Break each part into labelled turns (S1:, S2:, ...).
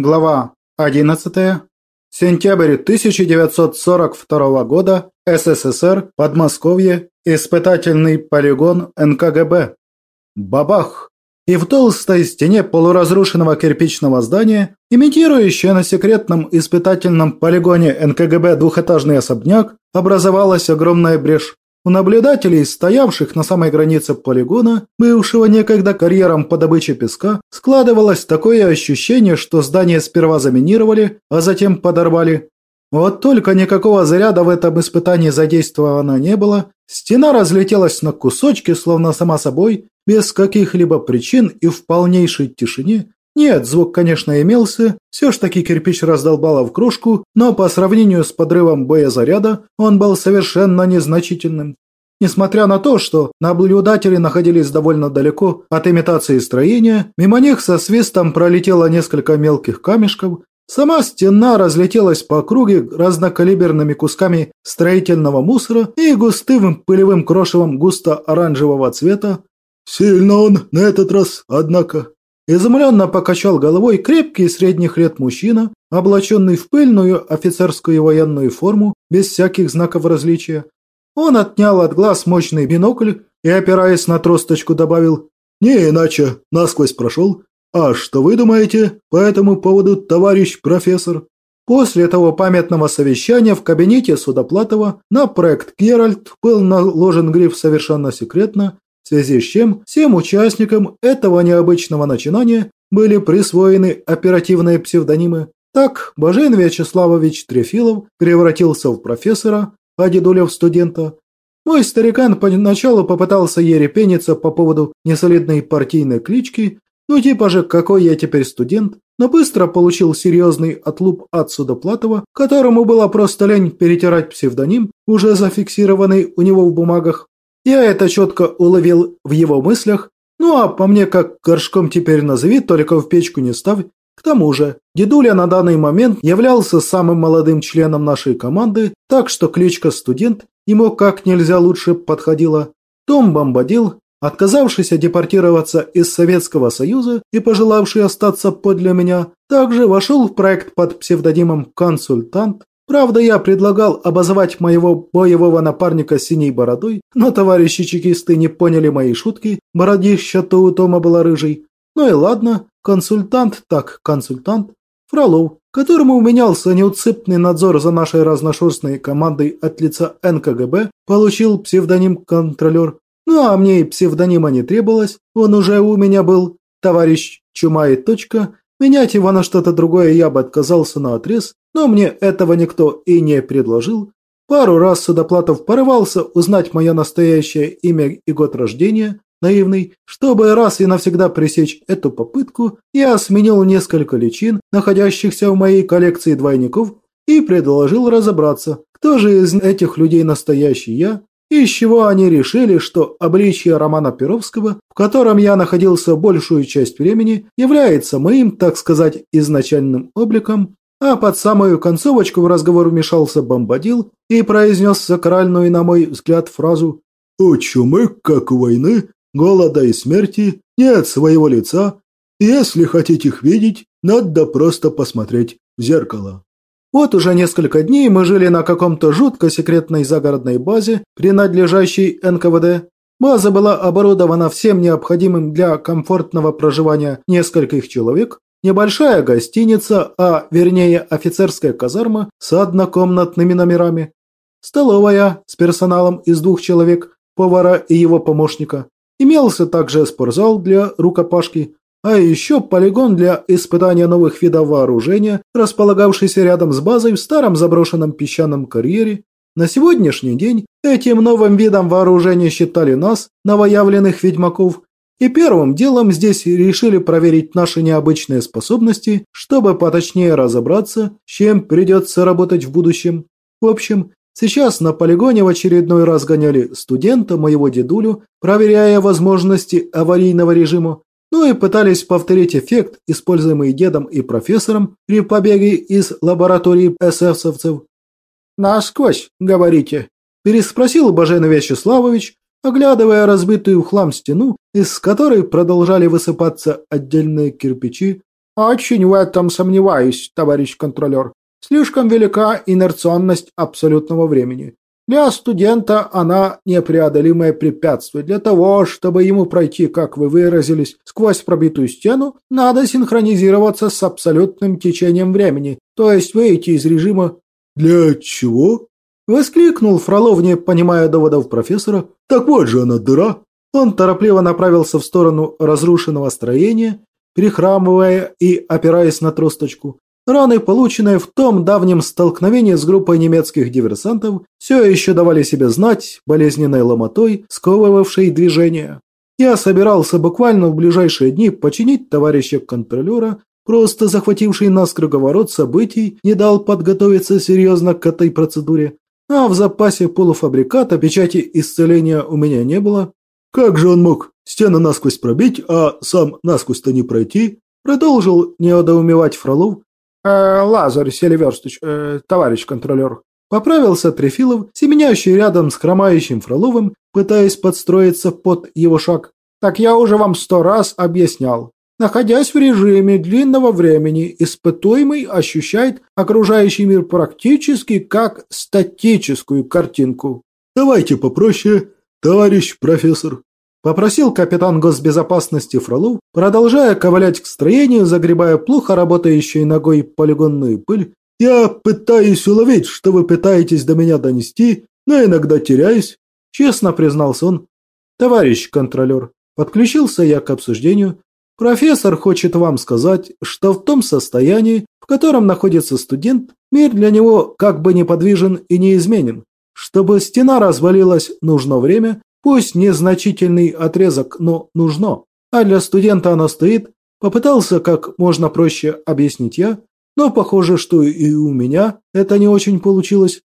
S1: Глава 11. Сентябрь 1942 года. СССР. Подмосковье. Испытательный полигон НКГБ. Бабах! И в толстой стене полуразрушенного кирпичного здания, имитирующее на секретном испытательном полигоне НКГБ двухэтажный особняк, образовалась огромная брешь. У наблюдателей, стоявших на самой границе полигона, бывшего некогда карьером по добыче песка, складывалось такое ощущение, что здание сперва заминировали, а затем подорвали. Вот только никакого заряда в этом испытании задействовано не было, стена разлетелась на кусочки, словно сама собой, без каких-либо причин и в полнейшей тишине, нет, звук, конечно, имелся, все ж таки кирпич раздолбало в кружку, но по сравнению с подрывом боезаряда он был совершенно незначительным. Несмотря на то, что наблюдатели находились довольно далеко от имитации строения, мимо них со свистом пролетело несколько мелких камешков, сама стена разлетелась по округе разнокалиберными кусками строительного мусора и густым пылевым крошевом густо-оранжевого цвета. «Сильно он на этот раз, однако», Изумленно покачал головой крепкий средних лет мужчина, облаченный в пыльную офицерскую военную форму, без всяких знаков различия. Он отнял от глаз мощный бинокль и, опираясь на тросточку, добавил «Не иначе, насквозь прошел. А что вы думаете по этому поводу, товарищ профессор?» После того памятного совещания в кабинете Судоплатова на проект «Геральт» был наложен гриф «Совершенно секретно», в связи с чем всем участникам этого необычного начинания были присвоены оперативные псевдонимы. Так Бажен Вячеславович Трефилов превратился в профессора, а дедуля в студента. Мой старикан поначалу попытался ерепениться по поводу несолидной партийной клички, ну типа же какой я теперь студент, но быстро получил серьезный отлуп от Судоплатова, которому было просто лень перетирать псевдоним, уже зафиксированный у него в бумагах, я это четко уловил в его мыслях, ну а по мне как горшком теперь назови, только в печку не ставь. К тому же, дедуля на данный момент являлся самым молодым членом нашей команды, так что кличка «студент» ему как нельзя лучше подходила. Том Бомбадил, отказавшийся депортироваться из Советского Союза и пожелавший остаться подле меня, также вошел в проект под псевдонимом «Консультант», Правда, я предлагал обозвать моего боевого напарника синей бородой, но товарищи чекисты не поняли мои шутки, бородища-то у Тома была рыжей. Ну и ладно, консультант так консультант. Фролов, которому менялся неуцепный надзор за нашей разношерстной командой от лица НКГБ, получил псевдоним «Контролер». Ну а мне и псевдонима не требовалось, он уже у меня был. Товарищ Чума и точка. Менять его на что-то другое я бы отказался на отрез, но мне этого никто и не предложил. Пару раз Судоплатов порывался узнать мое настоящее имя и год рождения, наивный, чтобы раз и навсегда пресечь эту попытку, я сменил несколько личин, находящихся в моей коллекции двойников, и предложил разобраться, кто же из этих людей настоящий я, и с чего они решили, что обличье Романа Перовского, в котором я находился большую часть времени, является моим, так сказать, изначальным обликом, а под самую концовочку в разговор вмешался бомбадил и произнес сакральную, на мой взгляд, фразу «У чумы, как у войны, голода и смерти, нет своего лица. Если хотите их видеть, надо просто посмотреть в зеркало». Вот уже несколько дней мы жили на каком-то жутко секретной загородной базе, принадлежащей НКВД. База была оборудована всем необходимым для комфортного проживания нескольких человек, Небольшая гостиница, а вернее офицерская казарма с однокомнатными номерами. Столовая с персоналом из двух человек, повара и его помощника. Имелся также спортзал для рукопашки, а еще полигон для испытания новых видов вооружения, располагавшийся рядом с базой в старом заброшенном песчаном карьере. На сегодняшний день этим новым видом вооружения считали нас, новоявленных ведьмаков, и первым делом здесь решили проверить наши необычные способности, чтобы поточнее разобраться, с чем придется работать в будущем. В общем, сейчас на полигоне в очередной раз гоняли студента, моего дедулю, проверяя возможности аварийного режима, ну и пытались повторить эффект, используемый дедом и профессором при побеге из лаборатории эсэсовцев. «Насквозь, говорите?» – переспросил Бажен Вячеславович, оглядывая разбитую в хлам стену, из которой продолжали высыпаться отдельные кирпичи. Очень в этом сомневаюсь, товарищ контролер. Слишком велика инерционность абсолютного времени. Для студента она непреодолимое препятствие. Для того, чтобы ему пройти, как вы выразились, сквозь пробитую стену, надо синхронизироваться с абсолютным течением времени, то есть выйти из режима
S2: «Для чего?»
S1: Воскликнул Фролов, не понимая доводов профессора.
S2: «Так вот же она, дыра!»
S1: Он торопливо направился в сторону разрушенного строения, прихрамывая и опираясь на тросточку. Раны, полученные в том давнем столкновении с группой немецких диверсантов, все еще давали себе знать болезненной ломотой, сковывавшей движение. Я собирался буквально в ближайшие дни починить товарища контролера, просто захвативший нас круговорот событий не дал подготовиться серьезно к этой процедуре, а в запасе полуфабриката печати исцеления у меня не было.
S2: Как же он мог стену насквозь пробить, а сам насквозь-то не пройти?
S1: Продолжил неодоумевать Фролов, э, Лазарь Селиверстович, э, товарищ контролер. Поправился Трефилов, семенящий рядом с хромающим Фроловым, пытаясь подстроиться под его шаг. Так я уже вам сто раз объяснял. Находясь в режиме длинного времени, испытуемый ощущает окружающий мир практически как статическую картинку.
S2: «Давайте попроще, товарищ профессор»,
S1: Попросил капитан госбезопасности Фролов, продолжая ковылять к строению, загребая плохо работающей ногой полигонную пыль.
S2: «Я пытаюсь уловить, что вы пытаетесь до меня донести, но иногда теряюсь», – честно признался он.
S1: «Товарищ контролер», – подключился я к обсуждению. «Профессор хочет вам сказать, что в том состоянии, в котором находится студент, мир для него как бы неподвижен и неизменен. Чтобы стена развалилась, нужно время, Пусть незначительный отрезок, но нужно. А для студента оно стоит. Попытался как можно проще объяснить я, но похоже, что и у меня это не очень получилось.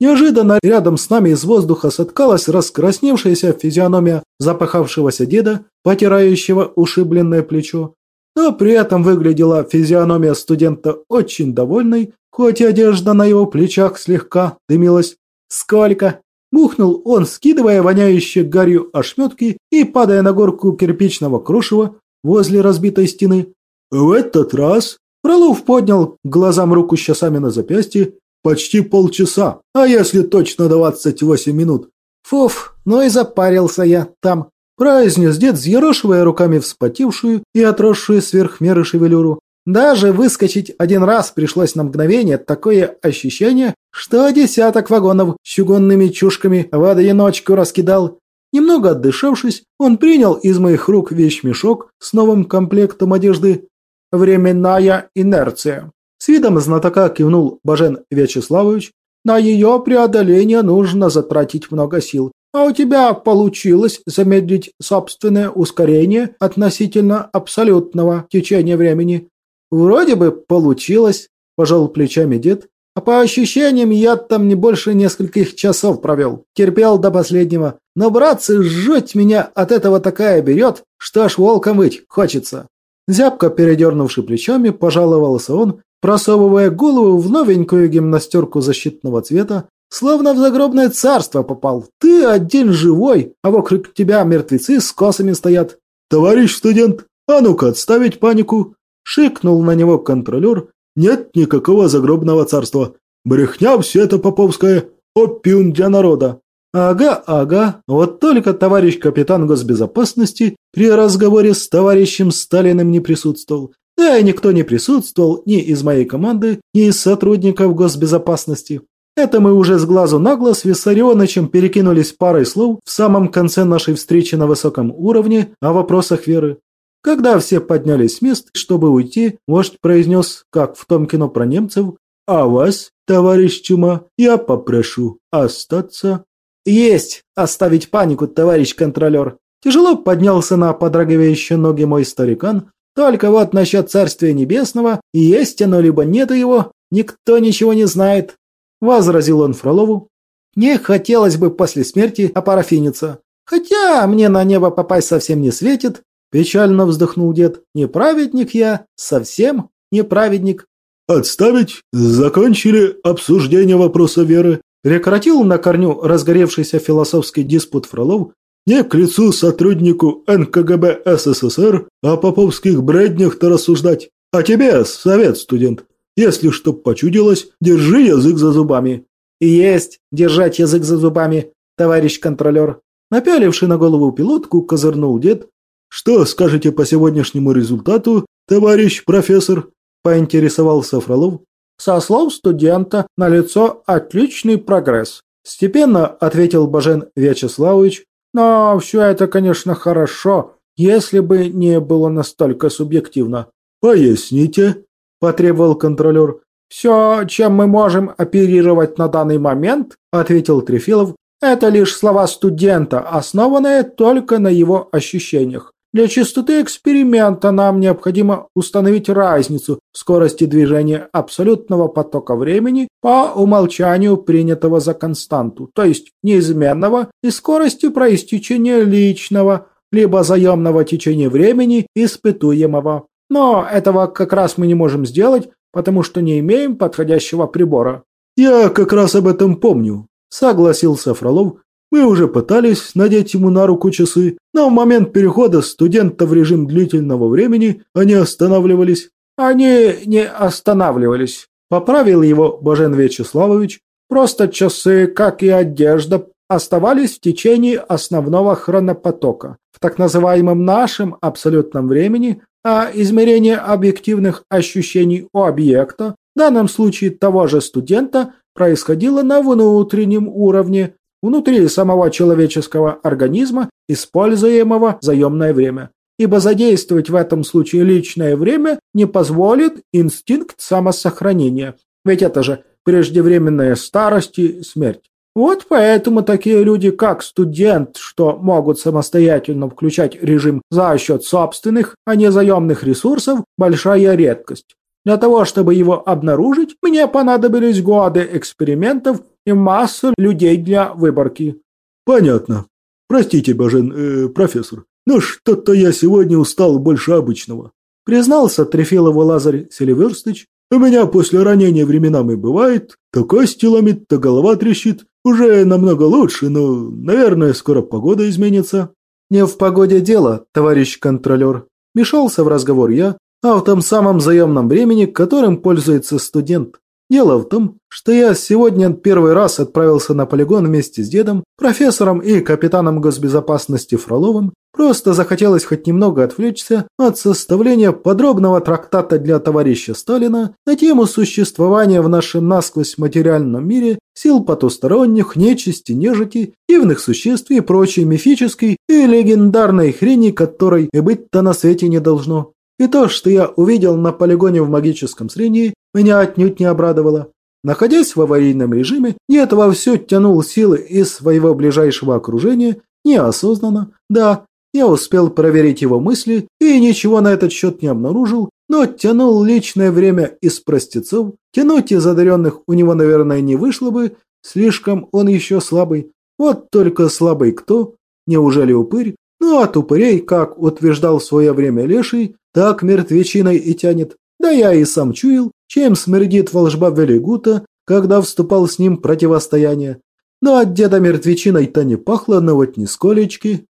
S1: Неожиданно рядом с нами из воздуха соткалась раскрасневшаяся физиономия запахавшегося деда, потирающего ушибленное плечо. Но при этом выглядела физиономия студента очень довольной, хоть одежда на его плечах слегка дымилась. «Сколько?» Мухнул он, скидывая воняющие гарью ошметки и падая на горку кирпичного крушева возле разбитой стены.
S2: В этот раз Фролов поднял глазам руку с часами на запястье почти полчаса, а если точно двадцать восемь минут.
S1: Фуф, ну и запарился я там, произнес дед, взъерошивая руками вспотевшую и отросшую сверх меры шевелюру. Даже выскочить один раз пришлось на мгновение, такое ощущение, что десяток вагонов с чугунными чушками в одиночку раскидал. Немного отдышавшись, он принял из моих рук вещмешок с новым комплектом одежды. «Временная инерция». С видом знатока кивнул Бажен Вячеславович. «На ее преодоление нужно затратить много сил. А у тебя получилось замедлить собственное ускорение относительно абсолютного течения времени. «Вроде бы получилось», – пожал плечами дед. «А по ощущениям я там не больше нескольких часов провел. Терпел до последнего. Но, братцы, жуть меня от этого такая берет, что аж волком выть хочется». Зябко передернувши плечами, пожаловался он, просовывая голову в новенькую гимнастерку защитного цвета, словно в загробное царство попал. Ты один живой, а вокруг тебя мертвецы с косами стоят.
S2: «Товарищ студент, а ну-ка отставить панику!» Шикнул на него контролер. Нет никакого загробного царства. Брехня все это поповская. Опиум для народа.
S1: Ага, ага. Вот только товарищ капитан госбезопасности при разговоре с товарищем Сталиным не присутствовал. Да и никто не присутствовал ни из моей команды, ни из сотрудников госбезопасности. Это мы уже с глазу на глаз с Виссарионовичем перекинулись парой слов в самом конце нашей встречи на высоком уровне о вопросах веры. Когда все поднялись с мест, чтобы уйти, вождь произнес, как в том кино про немцев, «А вас, товарищ Чума, я попрошу остаться». «Есть! Оставить панику, товарищ контролер!» Тяжело поднялся на подрагивающие ноги мой старикан. «Только вот насчет Царствия Небесного, есть оно либо нету его, никто ничего не знает», — возразил он Фролову. «Не хотелось бы после смерти опарафиниться. Хотя мне на небо попасть совсем не светит, Печально вздохнул дед. Не праведник я, совсем не праведник.
S2: Отставить? Закончили обсуждение вопроса веры.
S1: Прекратил на корню разгоревшийся философский диспут Фролов.
S2: Не к лицу сотруднику НКГБ СССР о поповских бреднях-то рассуждать. А тебе совет, студент. Если что почудилось, держи язык за зубами.
S1: Есть держать язык за зубами, товарищ контролер. Напяливший на голову пилотку, козырнул дед.
S2: Что скажете по сегодняшнему результату, товарищ профессор? Поинтересовался Фролов.
S1: Со слов студента, на лицо отличный прогресс. Степенно ответил Бажен Вячеславович. Но все это, конечно, хорошо, если бы не было настолько субъективно.
S2: Поясните, потребовал контролер.
S1: «Все, чем мы можем оперировать на данный момент, — ответил Трефилов, — это лишь слова студента, основанные только на его ощущениях. Для чистоты эксперимента нам необходимо установить разницу в скорости движения абсолютного потока времени по умолчанию принятого за константу, то есть неизменного, и скорости проистечения личного, либо заемного течения времени испытуемого. Но этого как раз мы не можем сделать, потому что не имеем подходящего прибора».
S2: «Я как раз об этом помню», – согласился Фролов. «Мы уже пытались надеть ему на руку часы, но в момент перехода студента в режим длительного времени они останавливались».
S1: «Они не останавливались», – поправил его Божен Вячеславович. «Просто часы, как и одежда, оставались в течение основного хронопотока. В так называемом нашем абсолютном времени а измерение объективных ощущений у объекта, в данном случае того же студента, происходило на внутреннем уровне, внутри самого человеческого организма, используемого заемное время. Ибо задействовать в этом случае личное время не позволит инстинкт самосохранения. Ведь это же преждевременная старость и смерть. Вот поэтому такие люди, как студент, что могут самостоятельно включать режим за счет собственных, а не заемных ресурсов, большая редкость. Для того, чтобы его обнаружить, мне понадобились годы экспериментов и масса людей для выборки.
S2: Понятно. Простите, Бажен, э, профессор, но что-то я сегодня устал больше обычного. Признался Трефилову Лазарь Селиверстыч. У меня после ранения временами бывает, то кости ломит, то голова трещит, уже намного лучше, но, наверное, скоро погода изменится.
S1: Не в погоде дело, товарищ контролер. Мешался в разговор я, а в том самом заемном времени, которым пользуется студент. Дело в том, что я сегодня первый раз отправился на полигон вместе с дедом, профессором и капитаном госбезопасности Фроловым. Просто захотелось хоть немного отвлечься от составления подробного трактата для товарища Сталина на тему существования в нашем насквозь материальном мире сил потусторонних, нечисти, нежити, дивных существ и прочей мифической и легендарной хрени, которой и быть-то на свете не должно. И то, что я увидел на полигоне в магическом зрении, меня отнюдь не обрадовало. Находясь в аварийном режиме, я вовсю тянул силы из своего ближайшего окружения, неосознанно. Да, я успел проверить его мысли и ничего на этот счет не обнаружил, но тянул личное время из простецов. Тянуть из одаренных у него, наверное, не вышло бы, слишком он еще слабый. Вот только слабый кто? Неужели упырь? Ну, от упырей, как утверждал в свое время Леший, так мертвечиной и тянет. Да я и сам чуял, чем смердит волжба Велигута, когда вступал с ним противостояние. Но от деда мертвечиной-то не пахло, но вот ни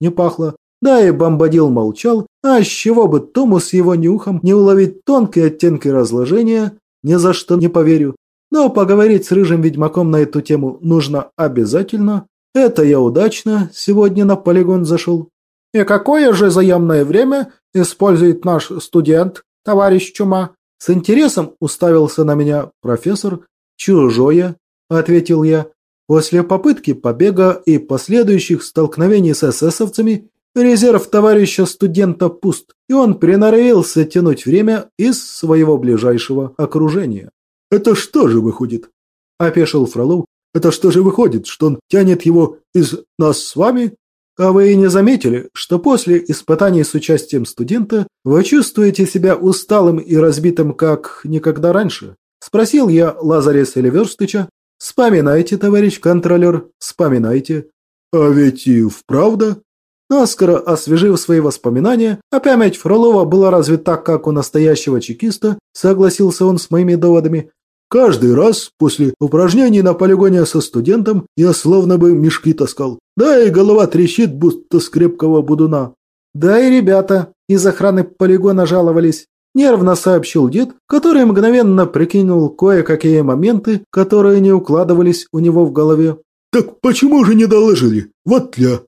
S1: не пахло. Да и Бомбадил молчал, а с чего бы Тому с его нюхом не уловить тонкие оттенки разложения, ни за что не поверю. Но поговорить с рыжим ведьмаком на эту тему нужно обязательно. Это я удачно сегодня на полигон зашел. И какое же заемное время использует наш студент, товарищ Чума? С интересом уставился на меня профессор. Чужое, ответил я. После попытки побега и последующих столкновений с эсэсовцами резерв товарища студента пуст, и он приноровился тянуть время из своего ближайшего окружения.
S2: «Это что же выходит?» – опешил Фролов. «Это что же выходит, что он тянет его из нас с вами?» А вы и не заметили, что после испытаний с участием студента вы чувствуете себя усталым и разбитым, как никогда раньше? Спросил я Лазаря Селиверстыча. Вспоминайте, товарищ контролер, вспоминайте. А ведь и вправду. Наскоро освежив свои воспоминания, а память Фролова была разве так, как у настоящего чекиста, согласился он с моими доводами, Каждый раз после упражнений на полигоне со студентом я словно бы мешки таскал. Да и голова трещит, будто с крепкого будуна.
S1: Да и ребята из охраны полигона жаловались.
S2: Нервно сообщил дед, который мгновенно прикинул кое-какие моменты, которые не укладывались у него в голове.
S3: «Так почему же не доложили? Вот ля!»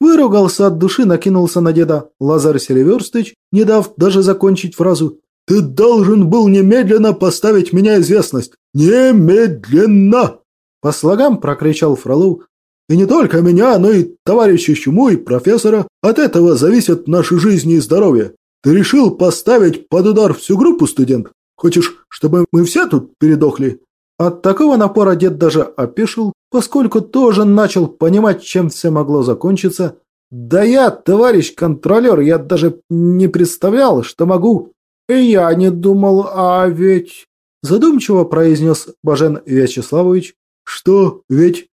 S2: Выругался от души, накинулся на деда Лазарь Селиверстыч, не дав даже закончить фразу.
S3: «Ты должен был немедленно поставить меня известность! Немедленно!»
S2: По слогам прокричал Фролов. «И не только меня, но и товарища Чуму и профессора. От этого зависят наши жизни и здоровье. Ты решил поставить под удар всю группу, студент? Хочешь, чтобы мы все тут передохли?» От такого напора дед даже опешил, поскольку тоже начал понимать, чем все могло закончиться. «Да я, товарищ контролер, я даже не представлял, что могу». «И я не думал, а ведь...» Задумчиво произнес Бажен Вячеславович.
S3: «Что ведь?»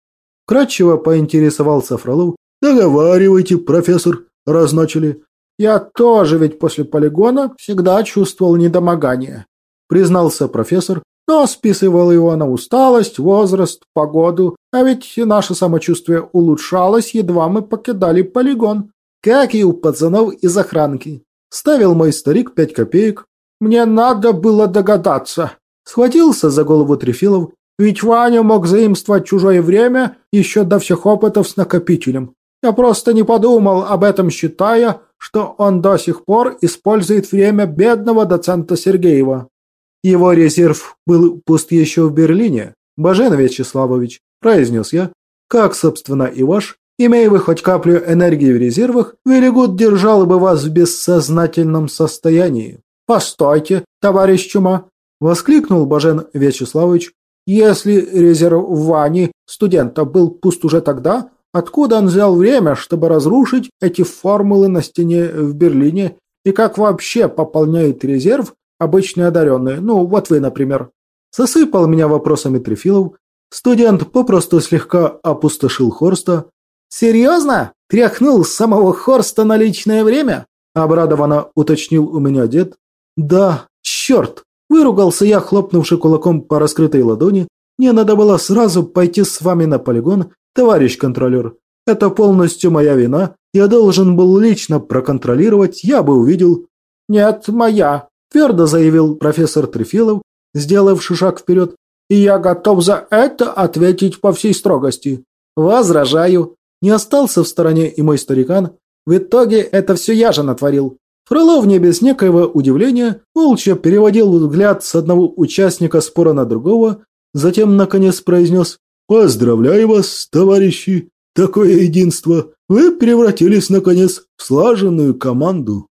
S2: Кратчево поинтересовался Фролов.
S3: «Договаривайте, профессор», раз начали.
S2: «Я тоже ведь после полигона всегда чувствовал недомогание», признался профессор, но списывал его на усталость, возраст, погоду, а ведь наше самочувствие улучшалось, едва мы покидали полигон, как и у пацанов из охранки. Ставил мой старик пять копеек. Мне надо было догадаться. Схватился за голову Трефилов, ведь Ваня мог заимствовать чужое время еще до всех опытов с накопителем. Я просто не подумал об этом, считая, что он до сих пор использует время бедного доцента Сергеева. Его резерв был пуст еще в Берлине, Бажен Вячеславович, произнес я, как, собственно, и ваш, имея вы хоть каплю энергии в резервах, Велигуд держал бы вас в бессознательном состоянии. «Постойте, товарищ Чума!» – воскликнул Бажен Вячеславович. «Если резерв Вани студента был пуст уже тогда, Откуда он взял время, чтобы разрушить эти формулы на стене в Берлине? И как вообще пополняет резерв обычные одаренные? Ну, вот вы, например. Засыпал меня вопросами Трефилов. Студент попросту слегка опустошил Хорста. «Серьезно? Тряхнул самого Хорста на личное время?» Обрадованно уточнил у меня дед. «Да, черт!» Выругался я, хлопнувши кулаком по раскрытой ладони. Мне надо было сразу пойти с вами на полигон «Товарищ контролер, это полностью моя вина. Я должен был лично проконтролировать, я бы увидел». «Нет, моя», – твердо заявил профессор Трефилов, сделавший шаг вперед. «И я готов за это ответить по всей строгости». «Возражаю». Не остался в стороне и мой старикан. В итоге это все я же натворил. Фролов не без некоего удивления молча переводил взгляд с одного участника спора на другого, затем наконец произнес Поздравляю вас, товарищи! Такое единство! Вы превратились, наконец, в слаженную команду!»